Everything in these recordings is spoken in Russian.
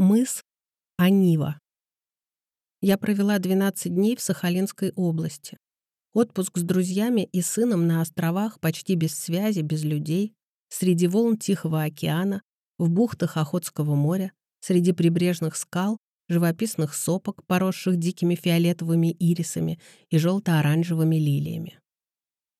Мыс Анива. Я провела 12 дней в Сахалинской области. Отпуск с друзьями и сыном на островах почти без связи, без людей, среди волн Тихого океана, в бухтах Охотского моря, среди прибрежных скал, живописных сопок, поросших дикими фиолетовыми ирисами и желто-оранжевыми лилиями.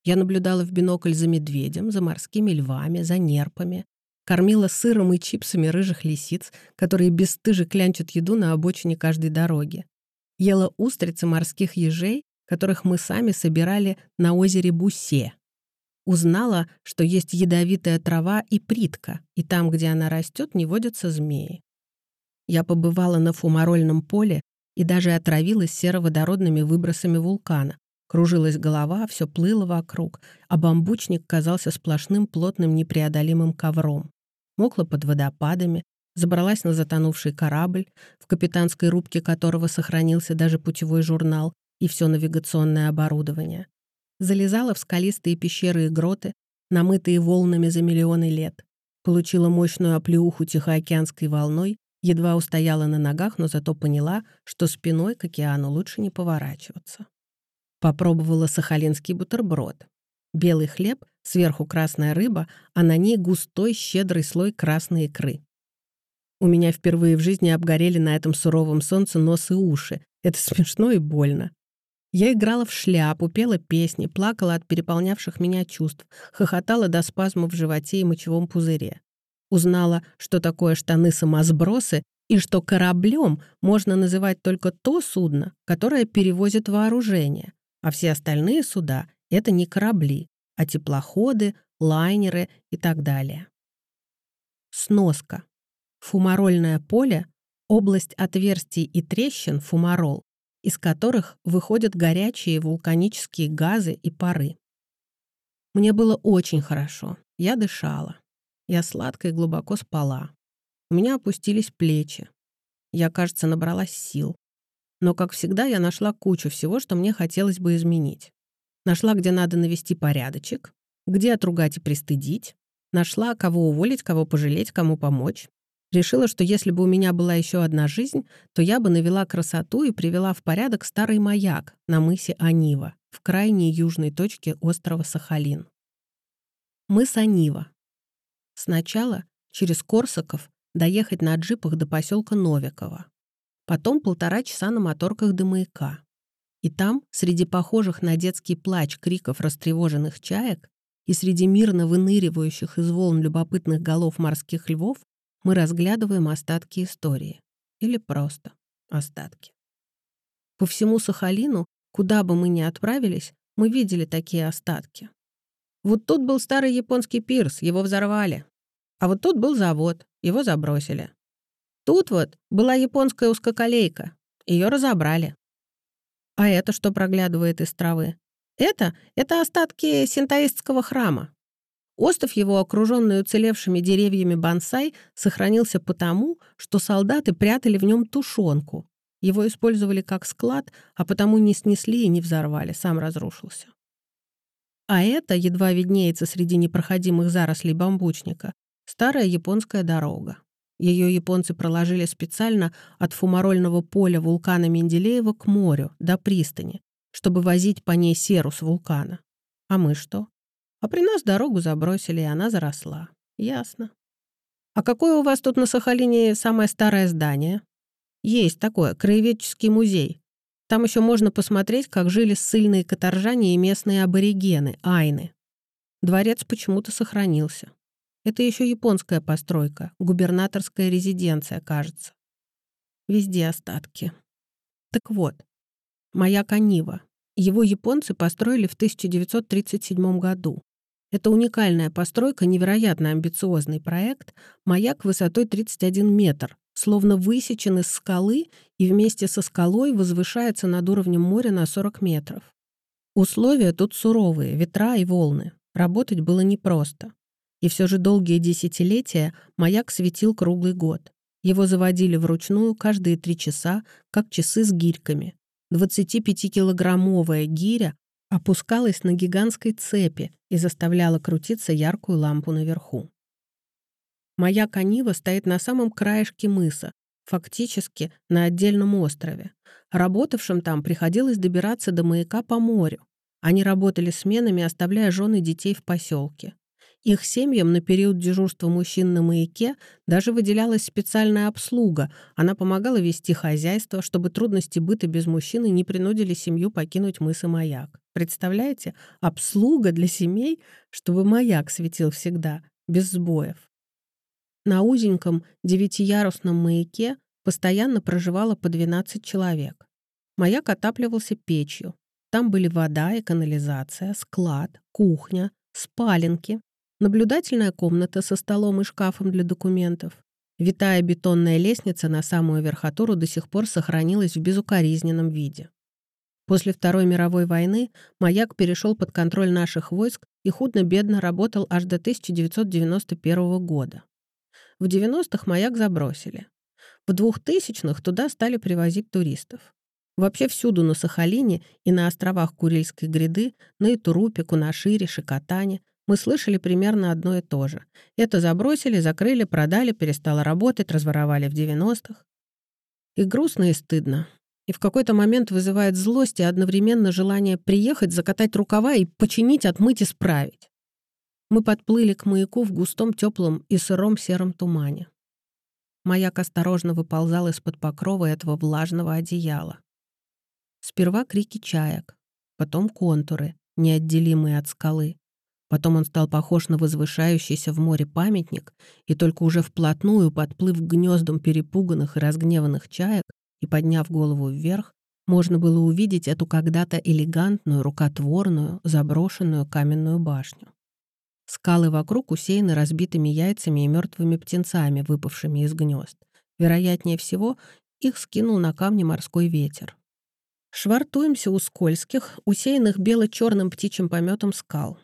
Я наблюдала в бинокль за медведем, за морскими львами, за нерпами, кормила сыром и чипсами рыжих лисиц, которые бесстыже клянчат еду на обочине каждой дороги. Ела устрицы морских ежей, которых мы сами собирали на озере Бусе. Узнала, что есть ядовитая трава и притка, и там, где она растет, не водятся змеи. Я побывала на фумарольном поле и даже отравилась сероводородными выбросами вулкана. Кружилась голова, все плыло вокруг, а бамбучник казался сплошным плотным непреодолимым ковром мокла под водопадами, забралась на затонувший корабль, в капитанской рубке которого сохранился даже путевой журнал и все навигационное оборудование. Залезала в скалистые пещеры и гроты, намытые волнами за миллионы лет. Получила мощную оплеуху Тихоокеанской волной, едва устояла на ногах, но зато поняла, что спиной к океану лучше не поворачиваться. Попробовала сахалинский бутерброд. Белый хлеб, сверху красная рыба, а на ней густой щедрый слой красной икры. У меня впервые в жизни обгорели на этом суровом солнце нос и уши. Это смешно и больно. Я играла в шляпу, пела песни, плакала от переполнявших меня чувств, хохотала до спазма в животе и мочевом пузыре. Узнала, что такое штаны-самосбросы и что кораблем можно называть только то судно, которое перевозит вооружение, а все остальные суда это не корабли, а теплоходы, лайнеры и так далее. Сноска. Фумарольное поле — область отверстий и трещин фумарол, из которых выходят горячие вулканические газы и пары. Мне было очень хорошо. Я дышала. Я сладко и глубоко спала. У меня опустились плечи. Я, кажется, набралась сил. Но, как всегда, я нашла кучу всего, что мне хотелось бы изменить. Нашла, где надо навести порядочек, где отругать и пристыдить. Нашла, кого уволить, кого пожалеть, кому помочь. Решила, что если бы у меня была еще одна жизнь, то я бы навела красоту и привела в порядок старый маяк на мысе Анива, в крайней южной точке острова Сахалин. Мыс Анива. Сначала через Корсаков доехать на джипах до поселка Новикова. Потом полтора часа на моторках до маяка. И там, среди похожих на детский плач криков растревоженных чаек и среди мирно выныривающих из волн любопытных голов морских львов, мы разглядываем остатки истории. Или просто остатки. По всему Сахалину, куда бы мы ни отправились, мы видели такие остатки. Вот тут был старый японский пирс, его взорвали. А вот тут был завод, его забросили. Тут вот была японская узкоколейка, ее разобрали. А это что проглядывает из травы? Это — это остатки синтоистского храма. Остров его, окруженный уцелевшими деревьями бонсай, сохранился потому, что солдаты прятали в нем тушенку. Его использовали как склад, а потому не снесли и не взорвали, сам разрушился. А это едва виднеется среди непроходимых зарослей бамбучника, старая японская дорога. Ее японцы проложили специально от фумарольного поля вулкана Менделеева к морю, до пристани, чтобы возить по ней серу с вулкана. А мы что? А при нас дорогу забросили, и она заросла. Ясно. А какое у вас тут на Сахалине самое старое здание? Есть такое, краеведческий музей. Там еще можно посмотреть, как жили ссыльные каторжане и местные аборигены, айны. Дворец почему-то сохранился. Это еще японская постройка, губернаторская резиденция, кажется. Везде остатки. Так вот, маяк Анива. Его японцы построили в 1937 году. Это уникальная постройка, невероятно амбициозный проект, маяк высотой 31 метр, словно высечен из скалы и вместе со скалой возвышается над уровнем моря на 40 метров. Условия тут суровые, ветра и волны. Работать было непросто. И все же долгие десятилетия маяк светил круглый год. Его заводили вручную каждые три часа, как часы с гирьками. 25-килограммовая гиря опускалась на гигантской цепи и заставляла крутиться яркую лампу наверху. Маяк Анива стоит на самом краешке мыса, фактически на отдельном острове. Работавшим там приходилось добираться до маяка по морю. Они работали сменами, оставляя жены детей в поселке. Их семьям на период дежурства мужчин на маяке даже выделялась специальная обслуга. Она помогала вести хозяйство, чтобы трудности быта без мужчины не принудили семью покинуть мыс и маяк. Представляете? Обслуга для семей, чтобы маяк светил всегда, без сбоев. На узеньком девятиярусном маяке постоянно проживало по 12 человек. Маяк отапливался печью. Там были вода и канализация, склад, кухня, спаленки, наблюдательная комната со столом и шкафом для документов. Витая бетонная лестница на самую верхотуру до сих пор сохранилась в безукоризненном виде. После Второй мировой войны маяк перешел под контроль наших войск и худно-бедно работал аж до 1991 года. В 90-х маяк забросили. В 2000-х туда стали привозить туристов. Вообще всюду на Сахалине и на островах Курильской гряды, на Итурупе, Кунашире, Шикотане мы слышали примерно одно и то же. Это забросили, закрыли, продали, перестало работать, разворовали в 90-х. И грустно, и стыдно. И в какой-то момент вызывает злость и одновременно желание приехать, закатать рукава и починить, отмыть, исправить. Мы подплыли к маяку в густом, теплом и сыром сером тумане. Маяк осторожно выползал из-под покрова этого влажного одеяла. Сперва крики чаек, потом контуры, неотделимые от скалы. Потом он стал похож на возвышающийся в море памятник, и только уже вплотную, подплыв к гнездам перепуганных и разгневанных чаек и подняв голову вверх, можно было увидеть эту когда-то элегантную, рукотворную, заброшенную каменную башню. Скалы вокруг усеяны разбитыми яйцами и мертвыми птенцами, выпавшими из гнезд. Вероятнее всего, их скинул на камни морской ветер. Швартуемся у скользких, усеянных бело-черным птичьим пометом скал.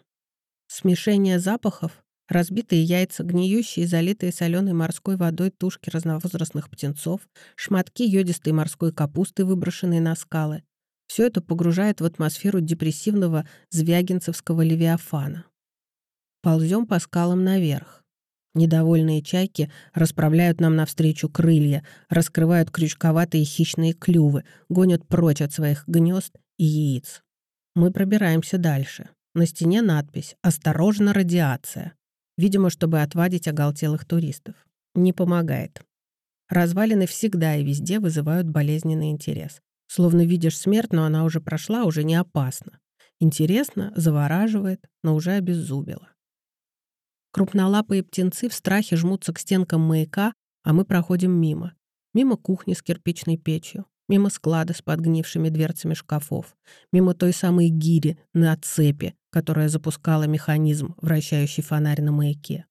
Смешение запахов, разбитые яйца, гниющие залитые соленой морской водой тушки разновозрастных птенцов, шматки йодистой морской капусты, выброшенные на скалы. Все это погружает в атмосферу депрессивного звягинцевского левиафана. Ползем по скалам наверх. Недовольные чайки расправляют нам навстречу крылья, раскрывают крючковатые хищные клювы, гонят прочь от своих гнезд и яиц. Мы пробираемся дальше. На стене надпись «Осторожно, радиация». Видимо, чтобы отвадить оголтелых туристов. Не помогает. Развалины всегда и везде вызывают болезненный интерес. Словно видишь смерть, но она уже прошла, уже не опасна. Интересно, завораживает, но уже обеззубила. Крупнолапые птенцы в страхе жмутся к стенкам маяка, а мы проходим мимо. Мимо кухни с кирпичной печью, мимо склада с подгнившими дверцами шкафов, мимо той самой гири на цепи, которая запускала механизм, вращающий фонарь на маяке.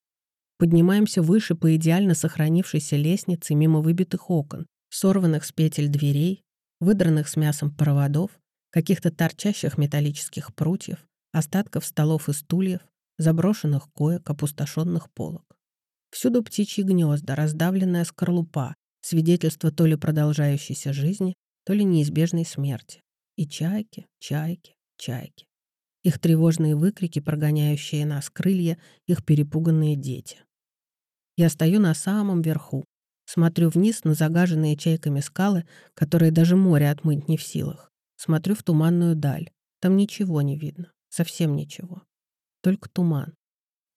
Поднимаемся выше по идеально сохранившейся лестнице мимо выбитых окон, сорванных с петель дверей, выдранных с мясом проводов, каких-то торчащих металлических прутьев, остатков столов и стульев, заброшенных коек, опустошенных полок. Всюду птичьи гнезда, раздавленная скорлупа, свидетельство то ли продолжающейся жизни, то ли неизбежной смерти. И чайки, чайки, чайки их тревожные выкрики, прогоняющие нас крылья, их перепуганные дети. Я стою на самом верху, смотрю вниз на загаженные чайками скалы, которые даже море отмыть не в силах. Смотрю в туманную даль. Там ничего не видно, совсем ничего. Только туман.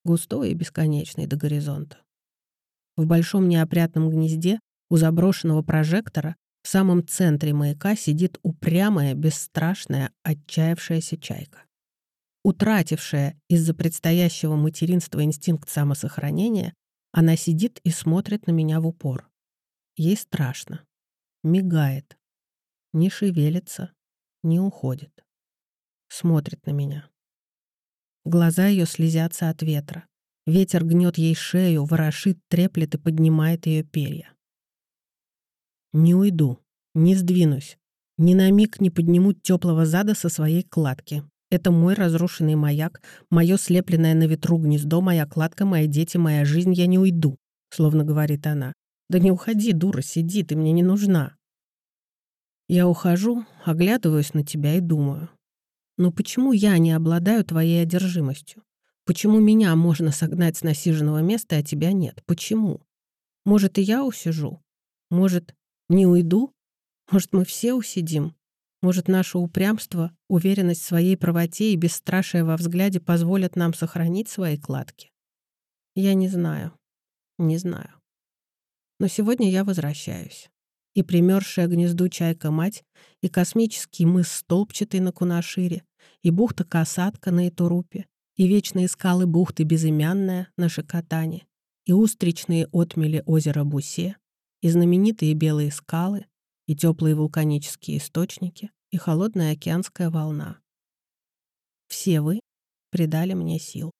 Густой и бесконечный до горизонта. В большом неопрятном гнезде у заброшенного прожектора в самом центре маяка сидит упрямая, бесстрашная, отчаявшаяся чайка утратившая из-за предстоящего материнства инстинкт самосохранения, она сидит и смотрит на меня в упор. Ей страшно. Мигает. Не шевелится, не уходит. Смотрит на меня. Глаза ее слезятся от ветра. Ветер гнет ей шею, ворошит, треплет и поднимает ее перья. Не уйду, не сдвинусь, ни на миг не подниму теплого зада со своей кладки, это мой разрушенный маяк, мое слепленное на ветру гнездо, моя кладка, мои дети, моя жизнь, я не уйду, словно говорит она. Да не уходи, дура, сиди, ты мне не нужна. Я ухожу, оглядываюсь на тебя и думаю. Но почему я не обладаю твоей одержимостью? Почему меня можно согнать с насиженного места, а тебя нет? Почему? Может, и я усижу? Может, не уйду? Может, мы все усидим? Может, наше упрямство, уверенность в своей правоте и бесстрашие во взгляде позволят нам сохранить свои кладки? Я не знаю. Не знаю. Но сегодня я возвращаюсь. И примерзшая к гнезду чайка-мать, и космический мыс столбчатый на Кунашире, и бухта-касатка на Итурупе, и вечные скалы бухты Безымянная на Шикотане, и устричные отмели озера Бусе, и знаменитые белые скалы, и теплые вулканические источники, и холодная океанская волна. Все вы придали мне сил.